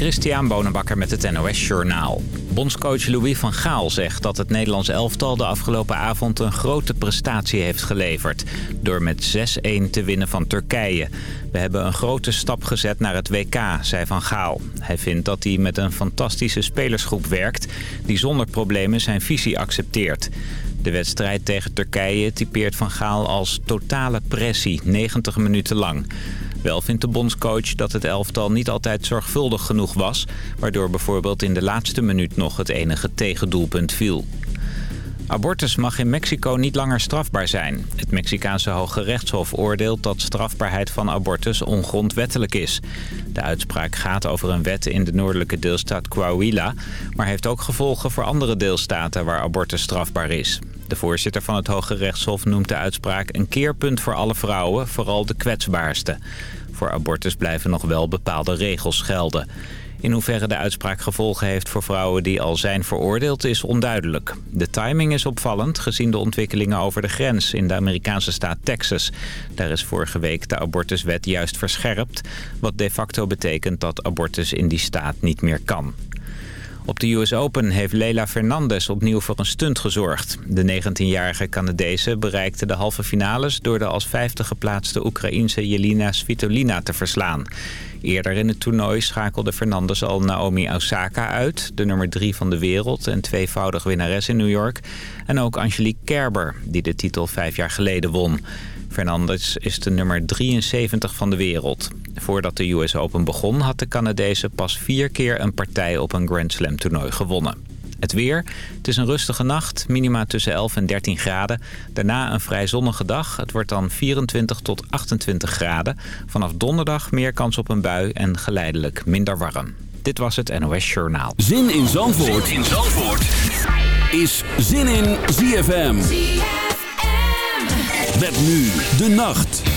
Christian Bonenbakker met het NOS Journaal. Bondscoach Louis van Gaal zegt dat het Nederlands elftal de afgelopen avond een grote prestatie heeft geleverd. Door met 6-1 te winnen van Turkije. We hebben een grote stap gezet naar het WK, zei Van Gaal. Hij vindt dat hij met een fantastische spelersgroep werkt die zonder problemen zijn visie accepteert. De wedstrijd tegen Turkije typeert Van Gaal als totale pressie, 90 minuten lang. Wel vindt de bondscoach dat het elftal niet altijd zorgvuldig genoeg was... waardoor bijvoorbeeld in de laatste minuut nog het enige tegendoelpunt viel. Abortus mag in Mexico niet langer strafbaar zijn. Het Mexicaanse Hoge Rechtshof oordeelt dat strafbaarheid van abortus ongrondwettelijk is. De uitspraak gaat over een wet in de noordelijke deelstaat Coahuila... maar heeft ook gevolgen voor andere deelstaten waar abortus strafbaar is. De voorzitter van het Hoge Rechtshof noemt de uitspraak een keerpunt voor alle vrouwen, vooral de kwetsbaarste. Voor abortus blijven nog wel bepaalde regels gelden. In hoeverre de uitspraak gevolgen heeft voor vrouwen die al zijn veroordeeld is onduidelijk. De timing is opvallend gezien de ontwikkelingen over de grens in de Amerikaanse staat Texas. Daar is vorige week de abortuswet juist verscherpt, wat de facto betekent dat abortus in die staat niet meer kan. Op de US Open heeft Leila Fernandez opnieuw voor een stunt gezorgd. De 19-jarige Canadese bereikte de halve finales... door de als vijfde geplaatste Oekraïense Jelina Svitolina te verslaan. Eerder in het toernooi schakelde Fernandez al Naomi Osaka uit... de nummer drie van de wereld en tweevoudig winnares in New York. En ook Angelique Kerber, die de titel vijf jaar geleden won. Fernandez is de nummer 73 van de wereld. Voordat de US Open begon had de Canadese pas vier keer een partij op een Grand Slam toernooi gewonnen. Het weer. Het is een rustige nacht, minima tussen 11 en 13 graden. Daarna een vrij zonnige dag. Het wordt dan 24 tot 28 graden. Vanaf donderdag meer kans op een bui en geleidelijk minder warm. Dit was het NOS Journaal. Zin in Zandvoort, zin in Zandvoort. is Zin in ZFM. Met nu de nacht.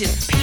In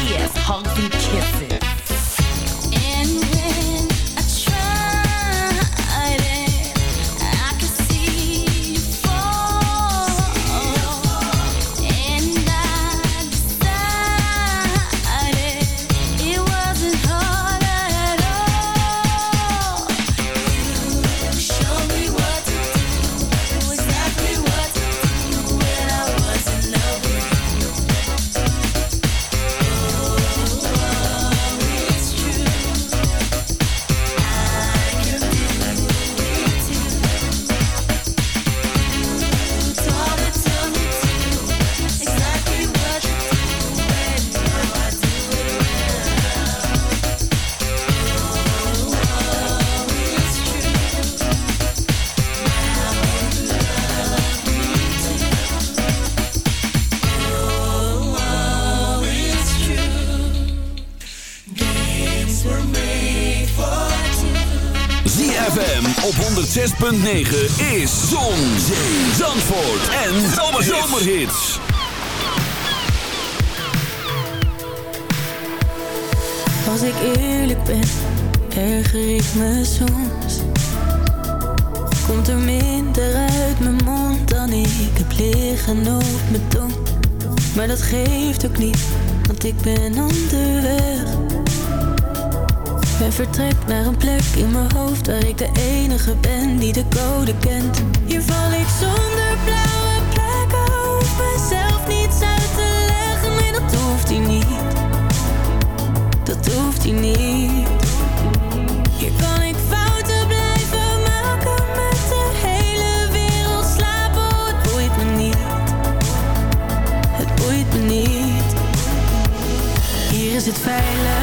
106.9 is Zon, Zee, Zandvoort en Zomerhits. Als ik eerlijk ben, erger ik me soms. Komt er minder uit mijn mond dan ik heb liggen op mijn tong. Maar dat geeft ook niet, want ik ben onderweg. En vertrek naar een plek in mijn hoofd waar ik de enige ben die de code kent. Hier val ik zonder blauwe plekken, hoef mezelf niets uit te leggen. Nee, dat hoeft hij niet dat hoeft hij niet. Hier kan ik fouten blijven maken met de hele wereld slapen. Het boeit me niet. Het boeit me niet. Hier is het veilig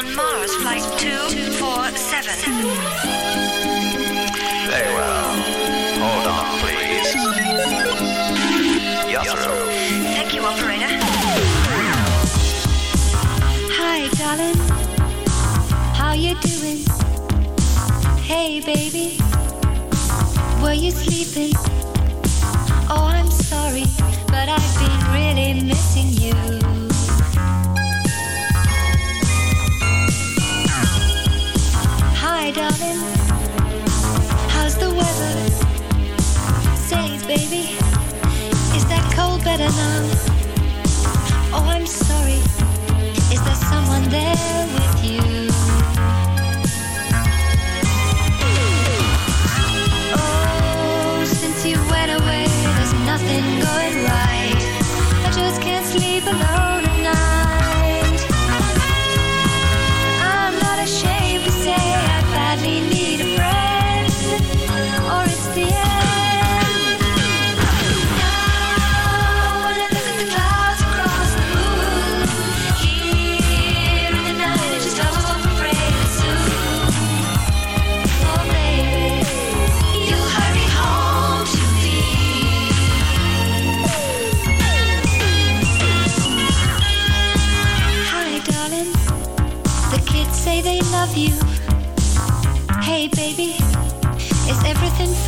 on Mars Flight 247. Very well. Hold on, please. Yes, Thank you, operator. Hi, darling. How you doing? Hey, baby. Were you sleeping?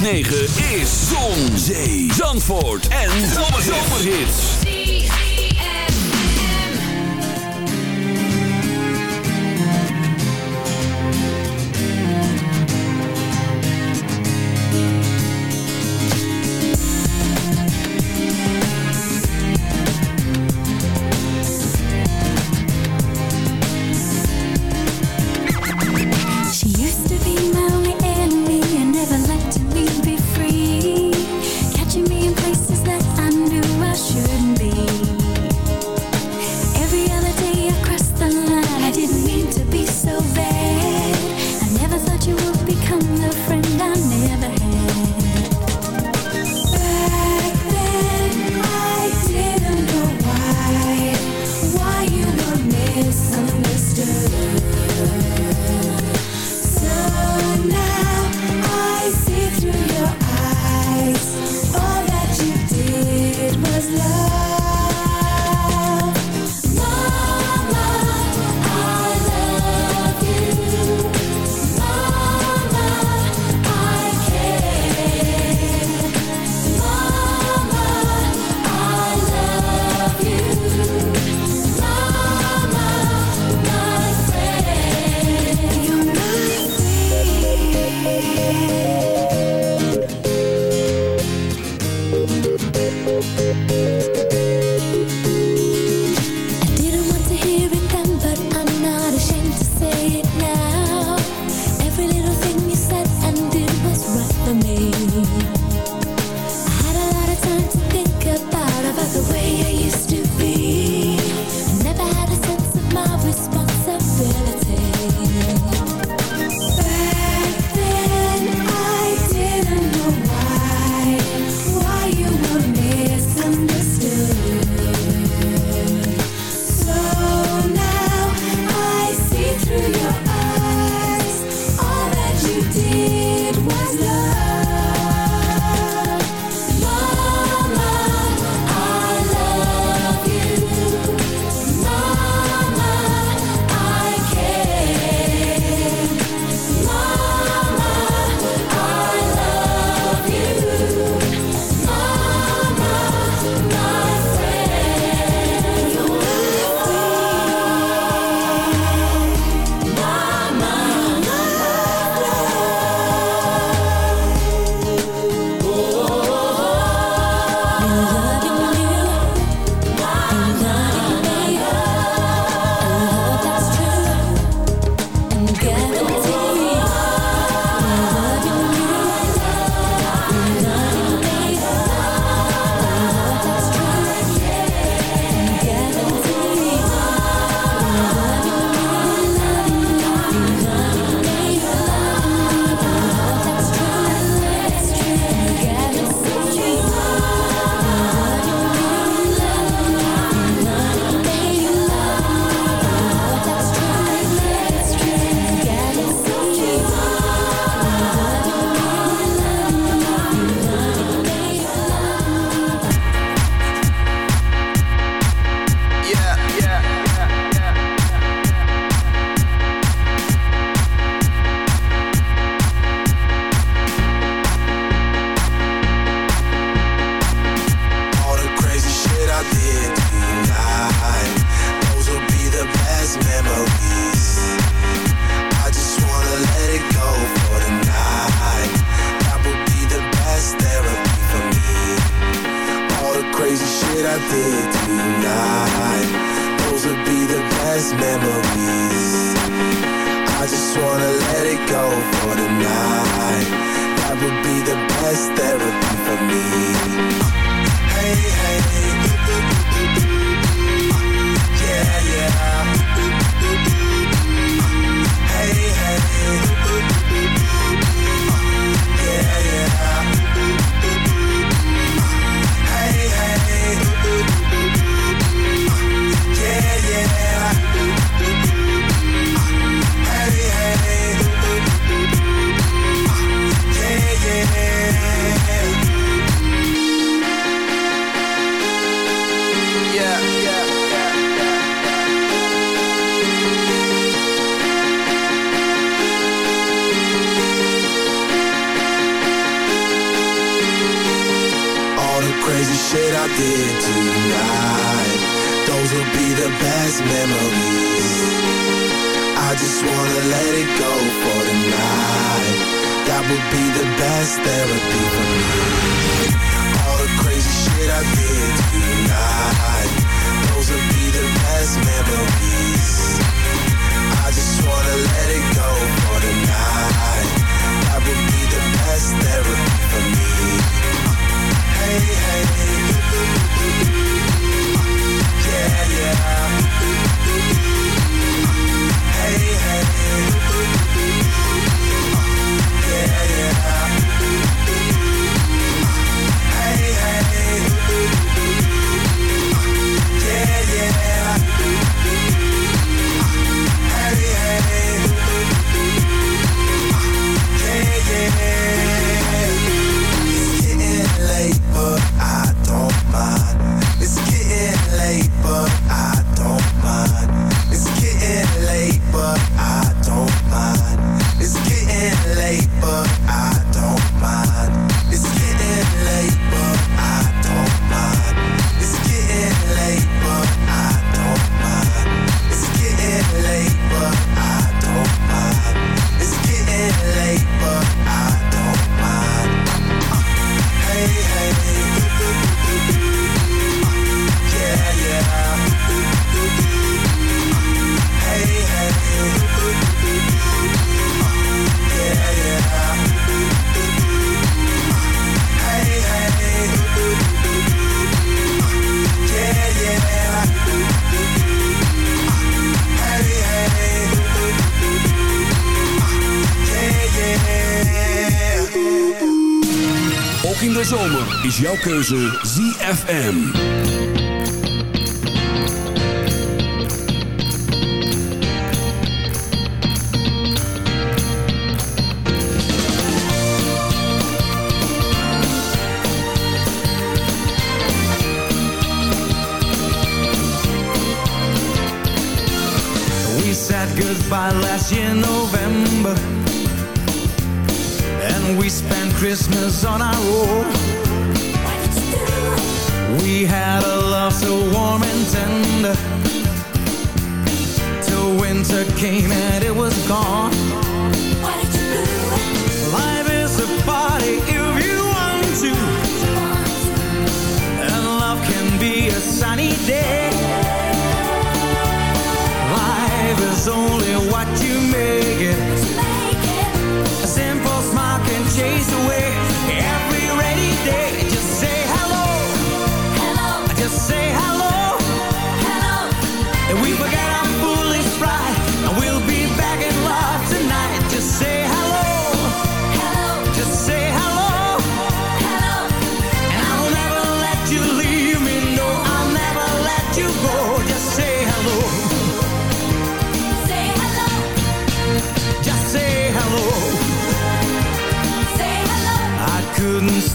106.9 jouw keuze ZFM. We said goodbye last year November And we spent Christmas on our own winter came and it was gone. What you? Life is a party if you want to. And love can be a sunny day. Life is only what you make it. A simple smile can chase away.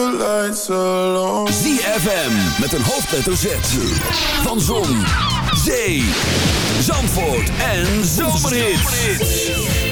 Lights are low. ZFM met een hoofdletter Z. Van Zon, Zee, Zandvoort en Zomerhits.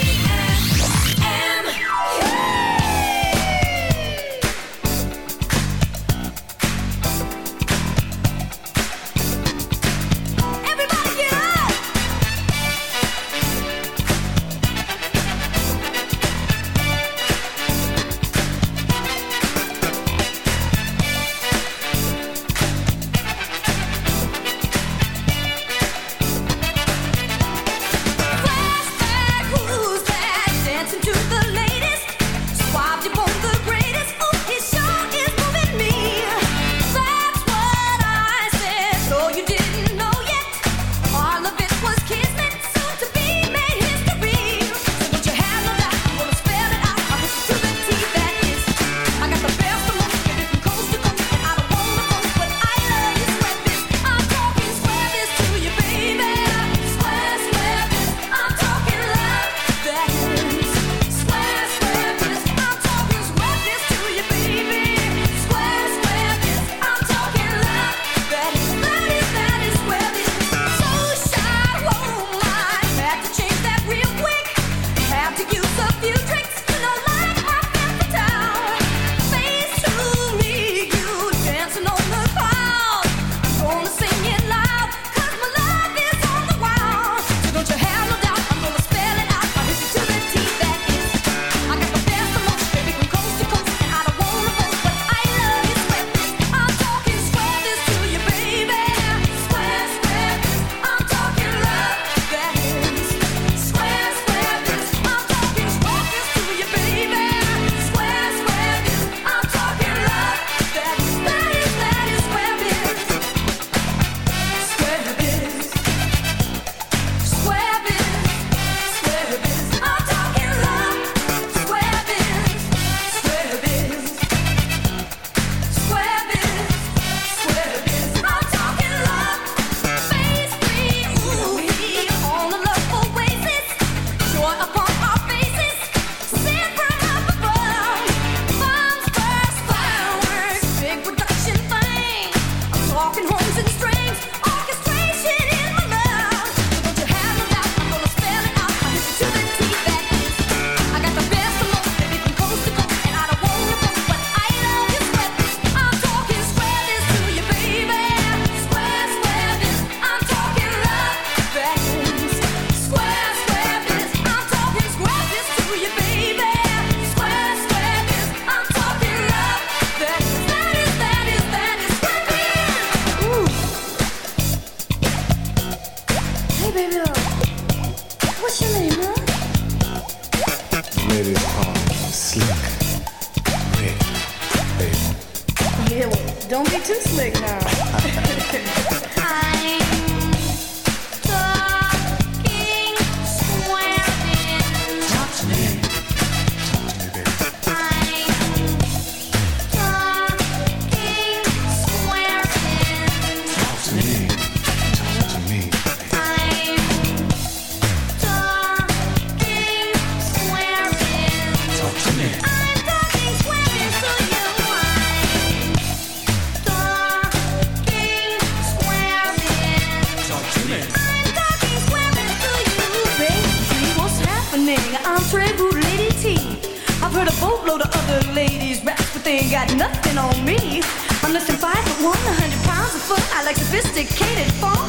heard a boatload of other ladies rap, but they ain't got nothing on me. I'm less than five foot one, a hundred pounds of foot. I like sophisticated funk.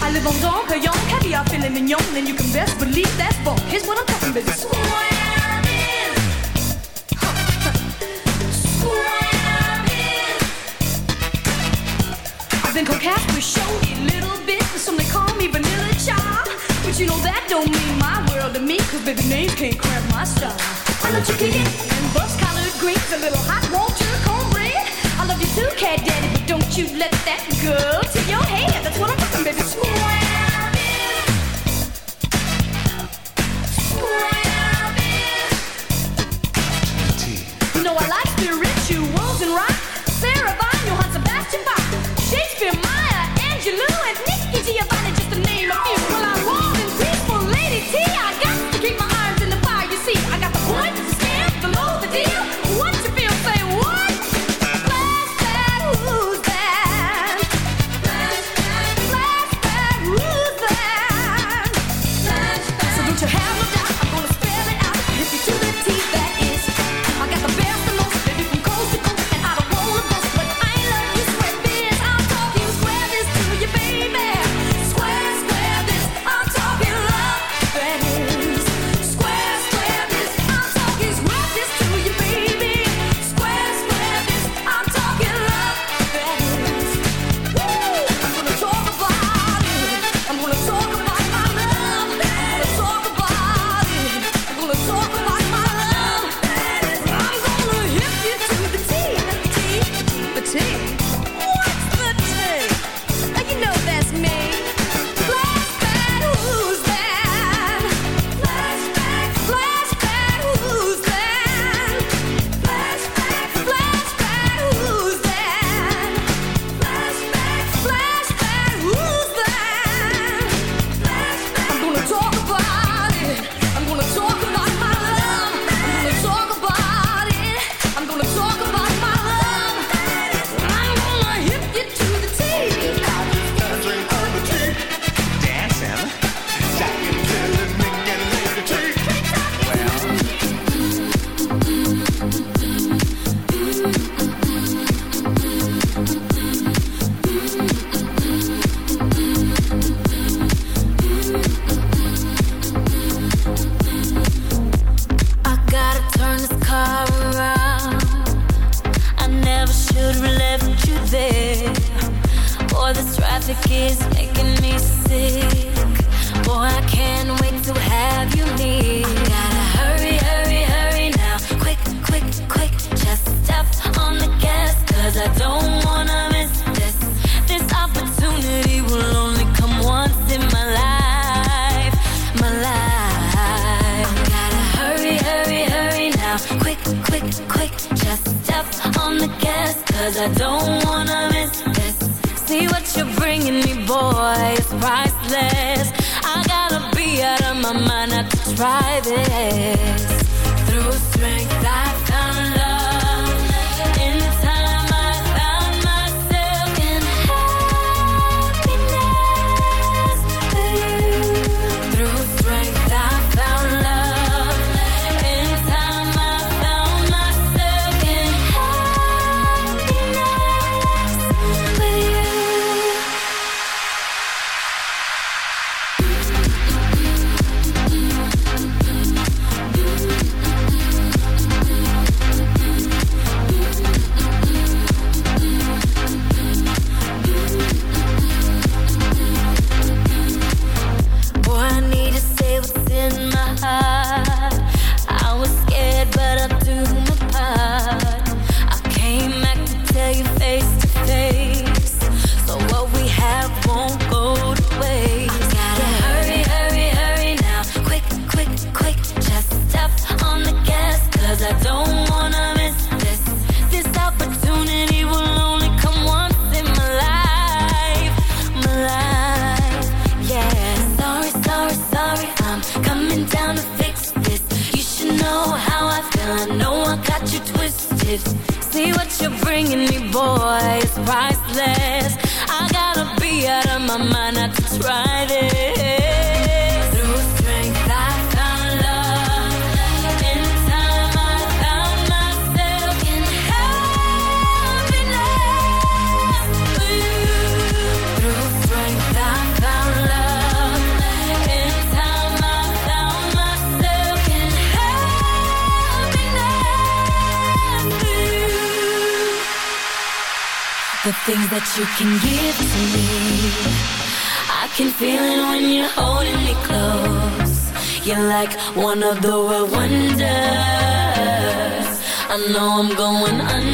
I live on Don Cayenne, caviar, filet mignon, and you can best believe that funk. Here's what I'm talking, baby. Swan is. Swan. I've been coquette with a little bit, but some they call me. But you know that don't mean my world to me, cause baby names can't cramp my style. I love you kicking and bus collared greens, a little hot water, cornbread. I love you too, cat daddy, but don't you let that go to your head. That's what I'm talking, baby. Swear it. You I like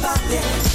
about it.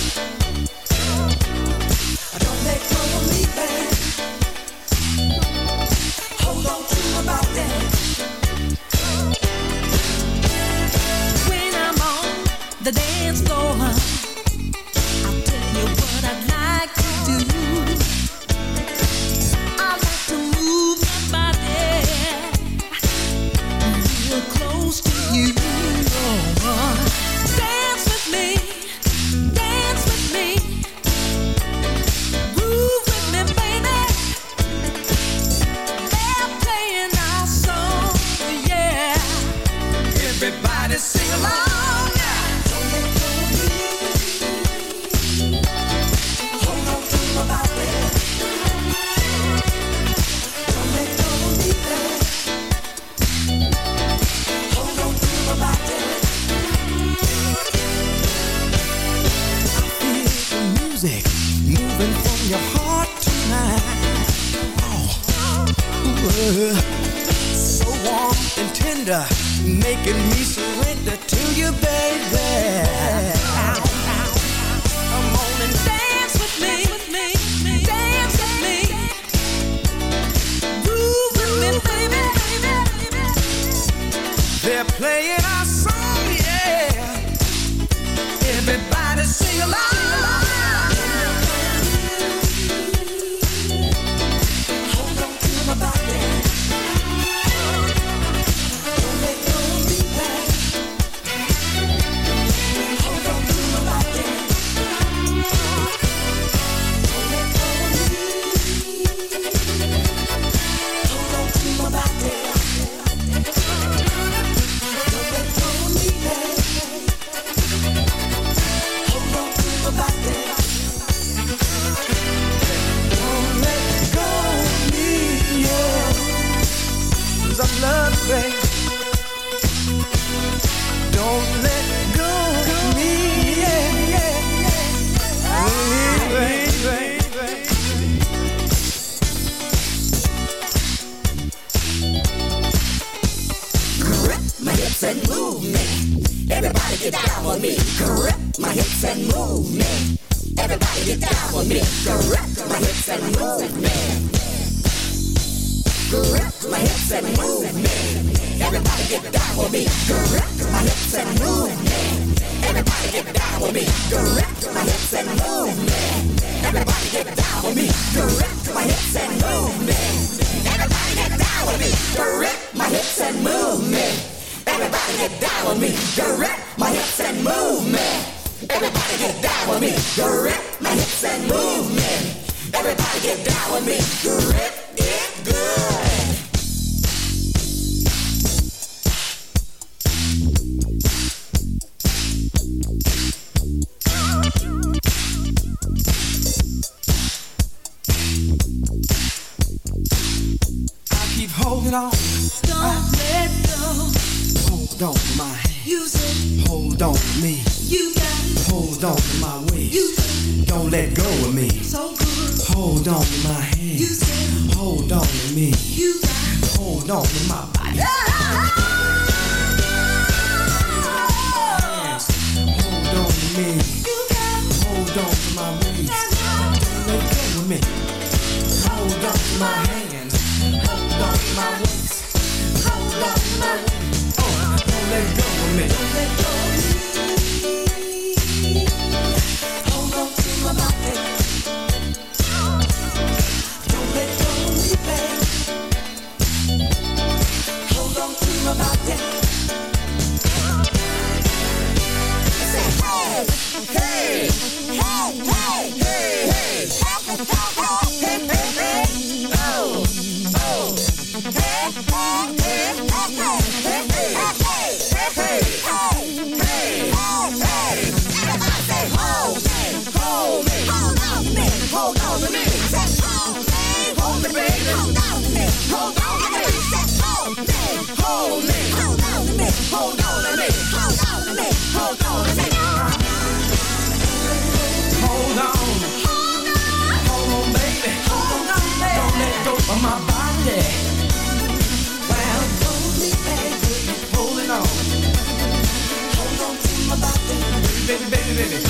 minutes.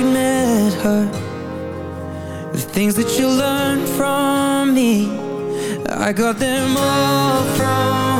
you met her. The things that you learned from me I got them all from